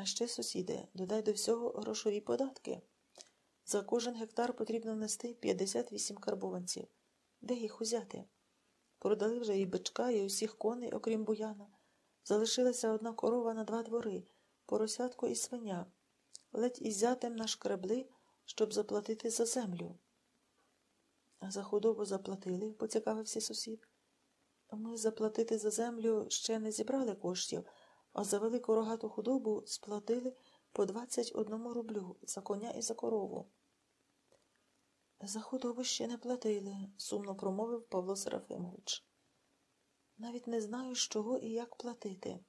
А ще, сусіде, додай до всього грошові податки. За кожен гектар потрібно внести 58 карбованців. Де їх узяти? Продали вже і бичка, і усіх коней, окрім буяна. Залишилася одна корова на два двори, поросятко і свиня. Ледь із зятем нашкребли, щоб заплатити за землю. За худобу заплатили, поцікавився сусід. Ми заплатити за землю ще не зібрали коштів, а за велику рогату худобу сплатили по 21 рублю за коня і за корову. За худобу ще не платили, сумно промовив Павло Серафимович. Навіть не знаю, з чого і як платити.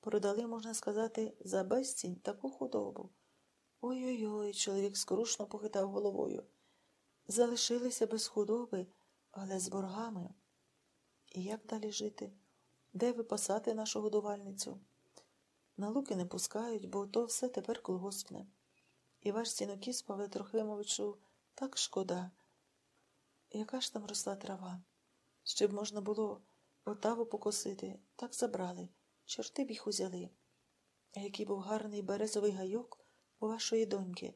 Продали, можна сказати, за безцінь таку худобу. Ой-ой-ой, чоловік скрушно похитав головою. Залишилися без худоби, але з боргами. І як далі жити? Де випасати нашу годувальницю? На луки не пускають, бо то все тепер колгоспне. І ваш сінокіс, Павле Трохимовичу, так шкода. Яка ж там росла трава? Ще б можна було отаву покосити, так забрали. Чорти б їх узяли. А який був гарний березовий гайок у вашої доньки.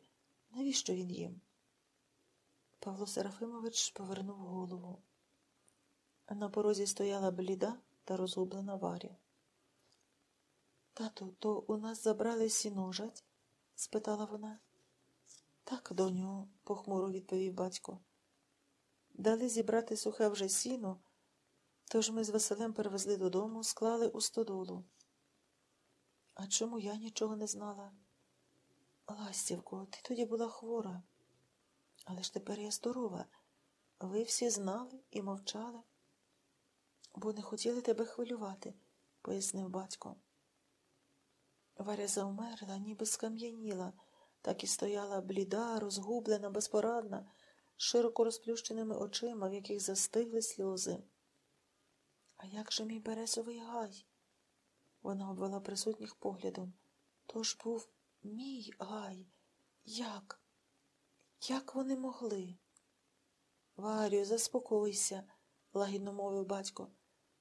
Навіщо він їм? Павло Серафимович повернув голову. На порозі стояла бліда та розгублена Варя. Тату, то у нас забрали сіножать? спитала вона. Так, доню, похмуро відповів батько. Дали зібрати сухе вже сіно, тож ми з Василем перевезли додому, склали у стодолу. А чому я нічого не знала? Ластівко, ти тоді була хвора, але ж тепер я здорова. Ви всі знали і мовчали, бо не хотіли тебе хвилювати, пояснив батько. Варя завмерла, ніби скам'яніла, так і стояла бліда, розгублена, безпорадна, з широко розплющеними очима, в яких застигли сльози. А як же мій березовий гай? Вона обвела присутніх поглядом. То ж був мій гай. Як? Як вони могли? Варю, заспокойся, лагідно мовив батько.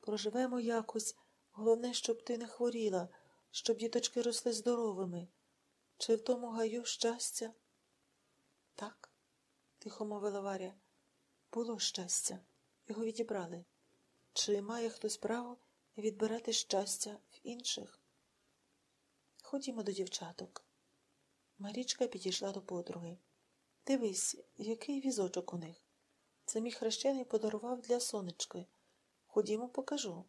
Проживемо якось. Головне, щоб ти не хворіла, щоб діточки росли здоровими. Чи в тому гаю щастя? Так, тихо мовила Варя. Було щастя. Його відібрали. Чи має хтось право відбирати щастя в інших? Ходімо до дівчаток. Марічка підійшла до подруги. Дивись, який візочок у них. Це мій хрещений подарував для сонечки. Ходімо, покажу.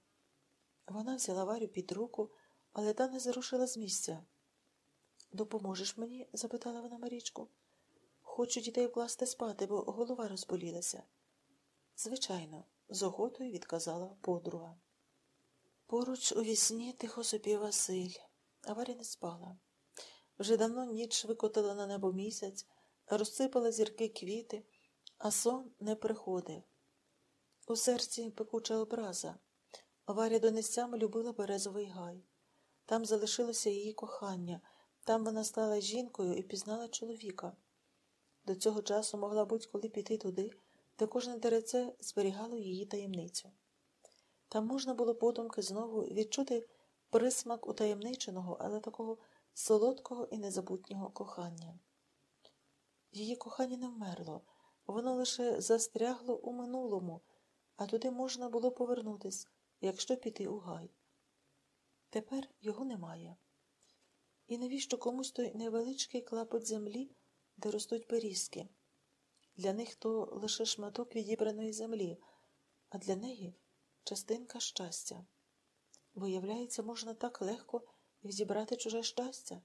Вона взяла Варю під руку, але та не зарушила з місця. Допоможеш мені? запитала вона Марічку. Хочу дітей вкласти спати, бо голова розболілася. Звичайно, з охотою відказала подруга. Поруч у вісні тихо сопів Василь, а не спала. Вже давно ніч викотила на небо місяць, розсипала зірки квіти, а сон не приходив. У серці пекуча образа. Варя донестями любила березовий гай. Там залишилося її кохання, там вона стала жінкою і пізнала чоловіка. До цього часу могла будь-коли піти туди, де кожне дереце зберігало її таємницю. Там можна було подумки знову відчути присмак утаємниченого, але такого солодкого і незабутнього кохання. Її кохання не вмерло, воно лише застрягло у минулому, а туди можна було повернутись, якщо піти у гай. Тепер його немає. І навіщо комусь той невеличкий клапоть землі, де ростуть перізки? Для них то лише шматок відібраної землі, а для неї частинка щастя. Виявляється, можна так легко відібрати чуже щастя.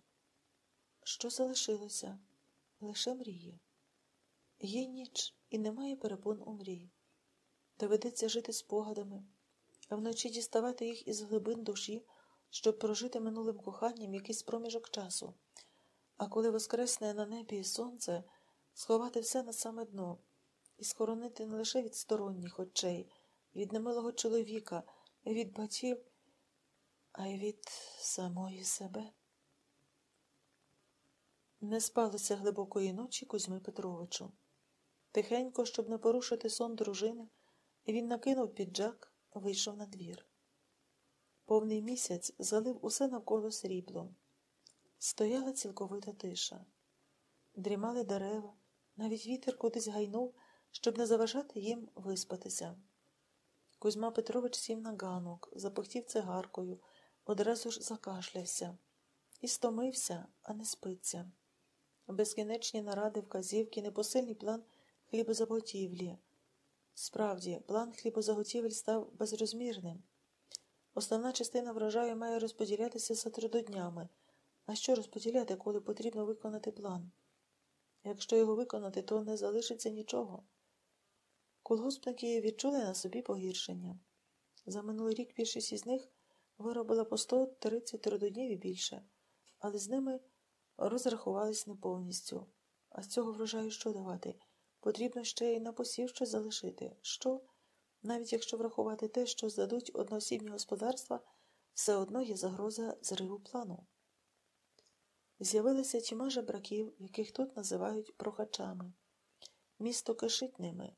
Що залишилося? Лише мрії. Є ніч і немає перепон у мрії. Доведеться жити спогадами, а вночі діставати їх із глибин душі, щоб прожити минулим коханням якийсь проміжок часу. А коли воскресне на небі сонце, сховати все на саме дно і схоронити не лише від сторонніх очей, від немилого чоловіка, від батьків, а й від самої себе. Не спалося глибокої ночі Кузьми Петровичу. Тихенько, щоб не порушити сон дружини, він накинув піджак, вийшов на двір. Повний місяць залив усе навколо сріблом. Стояла цілковита тиша. Дрімали дерева, навіть вітер кудись гайнув, щоб не заважати їм виспатися. Кузьма Петрович сів на ганок, запахтів цигаркою, одразу ж закашлявся. І стомився, а не спиться. Безкінечні наради, вказівки, непосильний план хлібозаготівлі. Справді, план хлібозаготівель став безрозмірним. Основна частина врожаю має розподілятися за трудоднями. А що розподіляти, коли потрібно виконати план? Якщо його виконати, то не залишиться нічого. Колгоспники відчули на собі погіршення. За минулий рік більшість із них виробила по 130 трудоднів і більше, але з ними розрахувались не повністю. А з цього врожаю що давати? Потрібно ще й на посів щось залишити. Що? Навіть якщо врахувати те, що здадуть одноосібні господарства, все одно є загроза зриву плану. З'явилися чима жебраків, яких тут називають прохачами. Місто кишить ними.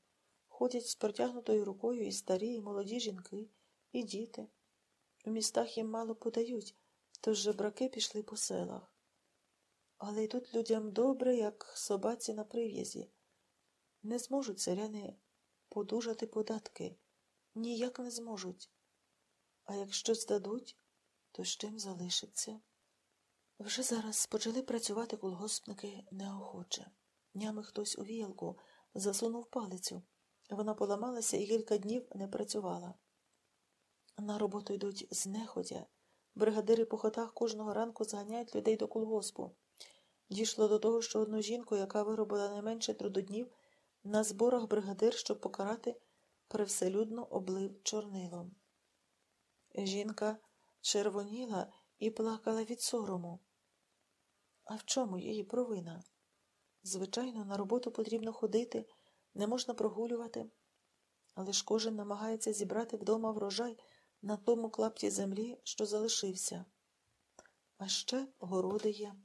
Ходять з протягнутою рукою і старі, і молоді жінки, і діти. У містах їм мало подають, тож жебраки пішли по селах. Але й тут людям добре, як собаці на прив'язі. Не зможуть селяни подужати податки. Ніяк не зможуть. А якщо здадуть, то з чим залишиться? Вже зараз почали працювати колгоспники неохоче. Днями хтось у віялку засунув палицю. Вона поламалася і кілька днів не працювала. На роботу йдуть знеходя. Бригадири по хотах кожного ранку зганяють людей до колгоспу. Дійшло до того, що одну жінку, яка виробила найменше трудоднів, на зборах бригадир, щоб покарати, привселюдно облив чорнилом. Жінка червоніла і плакала від сорому. А в чому її провина? Звичайно, на роботу потрібно ходити, не можна прогулювати, але ж кожен намагається зібрати вдома врожай на тому клапті землі, що залишився. А ще городи є.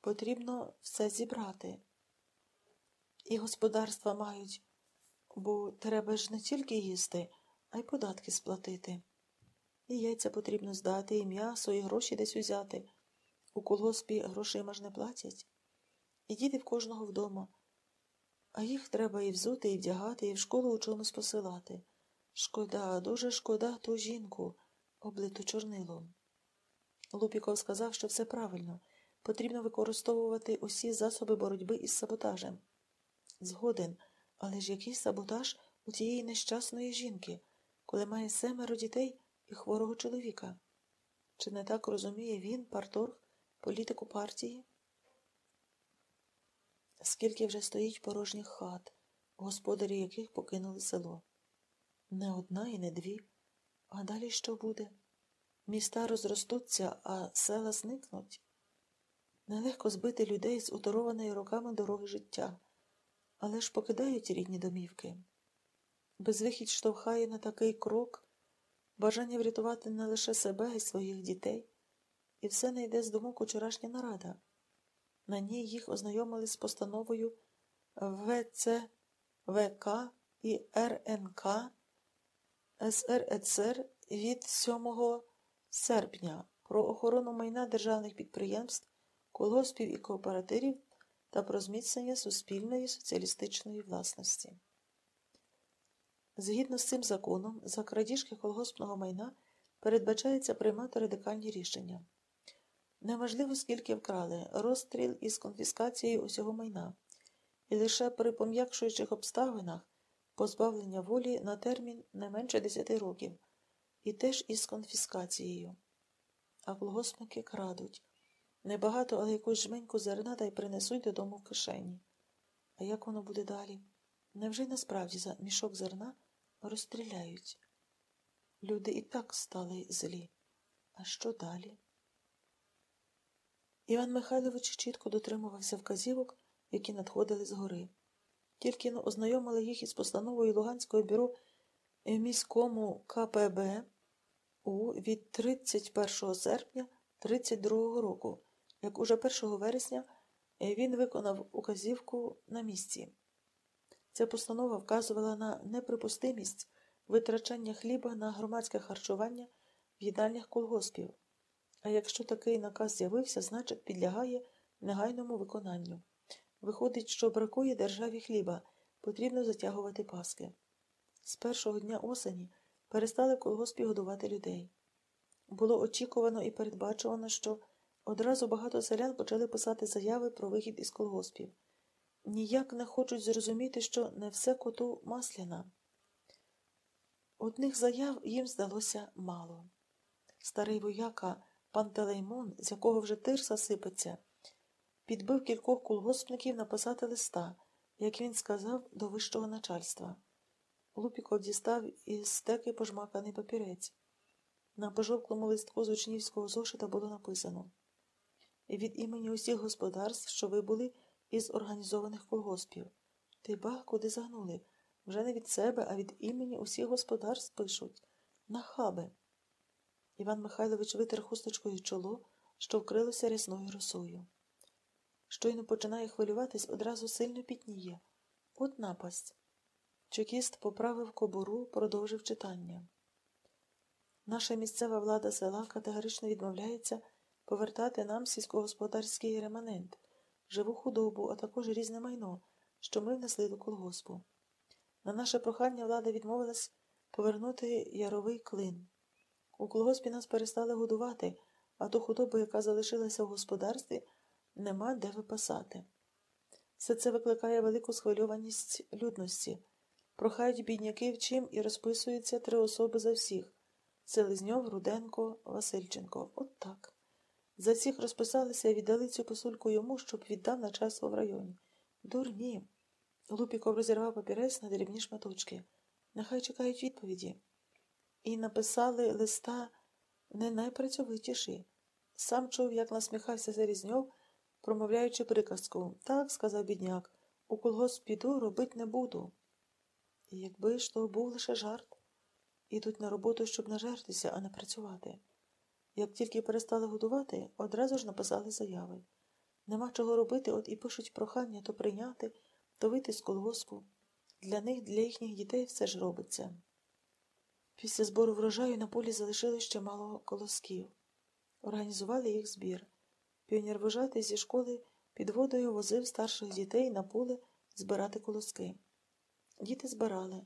Потрібно все зібрати. І господарства мають, бо треба ж не тільки їсти, а й податки сплатити. І яйця потрібно здати, і м'ясо, і гроші десь узяти. У колгоспі грошима ж не платять. І діти в кожного вдома. А їх треба і взути, і вдягати, і в школу у чомусь посилати. Шкода, дуже шкода ту жінку, облиту чорнилом. Лупіков сказав, що все правильно. Потрібно використовувати усі засоби боротьби із саботажем. Згоден, але ж який саботаж у тієї нещасної жінки, коли має семеро дітей і хворого чоловіка? Чи не так розуміє він, парторг, політику партії? Скільки вже стоїть порожніх хат, господарі яких покинули село? Не одна і не дві. А далі що буде? Міста розростуться, а села зникнуть. Нелегко збити людей з уторованої роками дороги життя, але ж покидають рідні домівки. Безвихідь штовхає на такий крок, бажання врятувати не лише себе й своїх дітей, і все не йде з думок учорашня нарада. На ній їх ознайомили з постановою ВЦВК і РНК СРЕЦР від 7 серпня про охорону майна державних підприємств, колгоспів і кооперативів та про зміцнення суспільної соціалістичної власності. Згідно з цим законом, за крадіжки колгоспного майна передбачається приймати радикальні рішення. Неважливо, скільки вкрали, розстріл із конфіскацією усього майна, і лише при пом'якшуючих обставинах позбавлення волі на термін не менше 10 років, і теж із конфіскацією. А колгоспники крадуть. Небагато, але якусь жменьку зерна та й принесуть додому в кишені. А як воно буде далі? Невже й насправді за мішок зерна розстріляють? Люди і так стали злі. А що далі? Іван Михайлович чітко дотримувався вказівок, які надходили згори. Тільки но ознайомили їх із постановою Луганського бюро міському КПБ у від 31 серпня 32 року, як уже 1 вересня він виконав указівку на місці. Ця постанова вказувала на неприпустимість витрачання хліба на громадське харчування в їдальнях колгоспів А якщо такий наказ з'явився, значить підлягає негайному виконанню. Виходить, що бракує державі хліба, потрібно затягувати паски. З першого дня осені перестали в колгоспі годувати людей. Було очікувано і передбачувано, що одразу багато селян почали писати заяви про вихід із колгоспів. Ніяк не хочуть зрозуміти, що не все коту масляна. Одних заяв їм здалося мало. Старий вояка Пантелеймон, з якого вже тирса сипеться, підбив кількох колгоспників написати листа, як він сказав, до вищого начальства. Лупіков дістав із стеки пожмаканий папірець. На пожовклому листку з учнівського зошита було написано від імені усіх господарств, що ви були із організованих колгоспів. Ти ба, куди загнули? Вже не від себе, а від імені усіх господарств пишуть. Нахаби. Іван Михайлович витер хусточкою чоло, що вкрилося рясною росою. Щойно починає хвилюватись, одразу сильно пітніє. От напасть. Чекіст поправив кобуру, продовжив читання. Наша місцева влада села категорично відмовляється повертати нам сільськогосподарський реманент, живу худобу, а також різне майно, що ми внесли до колгоспу. На наше прохання влада відмовилась повернути яровий клин. У колгоспі нас перестали годувати, а ту худобу, яка залишилася в господарстві, нема де випасати. Все це викликає велику схвильованість людності. Прохають бідняків чим і розписуються три особи за всіх Селезньов, Руденко, Васильченко. От так. За всіх розписалися і віддали цю посульку йому, щоб віддав начальство в районі. Дурні. Лупіков розірвав папірець на дрібні шматочки. Нехай чекають відповіді. І написали листа не найпрацьовитіші. Сам чув, як насміхався Селезньов, промовляючи приказку. Так, сказав бідняк, у колгосп піду, робить не буду. І якби ж то був лише жарт, ідуть на роботу, щоб нажертися, а не працювати. Як тільки перестали годувати, одразу ж написали заяви. Нема чого робити, от і пишуть прохання то прийняти, то вийти з колгоспу. Для них, для їхніх дітей все ж робиться. Після збору врожаю на полі залишили ще мало колосків. Організували їх збір. Піонервожатий зі школи під водою возив старших дітей на поле збирати колоски. Діти збирали,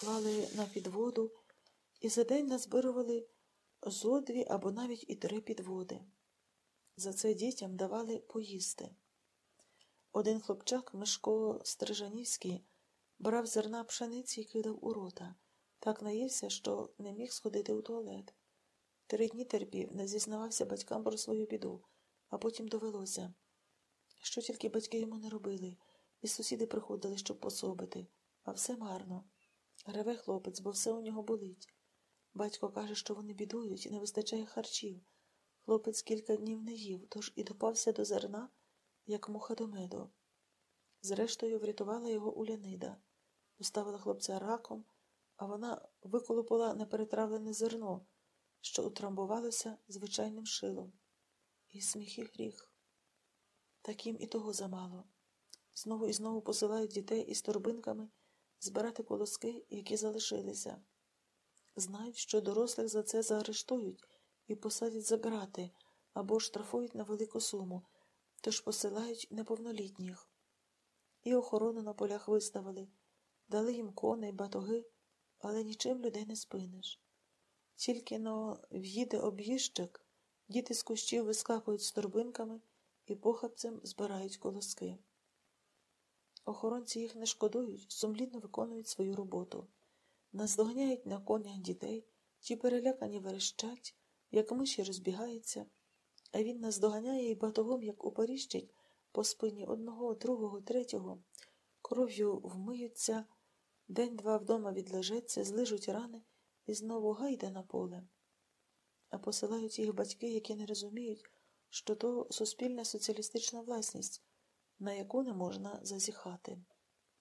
клали на підводу і за день назбирували зо дві або навіть і три підводи. За це дітям давали поїсти. Один хлопчак, Мишко Стрижанівський, брав зерна пшениці і кидав у рота. Так наївся, що не міг сходити у туалет. Три дні терпів, не зізнавався батькам про свою біду, а потім довелося. Що тільки батьки йому не робили, і сусіди приходили, щоб пособити, а все марно. Реве хлопець, бо все у нього болить. Батько каже, що вони бідують і не вистачає харчів. Хлопець кілька днів не їв, тож і допався до зерна, як муха до меду. Зрештою, врятувала його Улянида, поставила хлопця раком, а вона виколупала неперетравлене зерно, що утрамбувалося звичайним шилом. І сміх і гріх. Таким і того замало. Знову і знову посилають дітей із торбинками збирати колоски, які залишилися. Знають, що дорослих за це заарештують і посадять за грати або штрафують на велику суму, тож посилають неповнолітніх. І охорону на полях виставили, дали їм коней, батоги, але нічим людей не спиниш. Тільки но в'їде об'їжджик, діти з кущів вискакують з торбинками і похапцем збирають колоски. Охоронці їх не шкодують, сумлінно виконують свою роботу. Наздоганяють на конях дітей, ті перелякані верещать, як миші розбігаються, а він наздоганяє і батогом, як упоріщить, по спині одного, другого, третього, кров'ю вмиються, день-два вдома відлежеться, злижуть рани і знову гайде на поле. А посилають їх батьки, які не розуміють, що то суспільна соціалістична власність, на яку не можна зазіхати.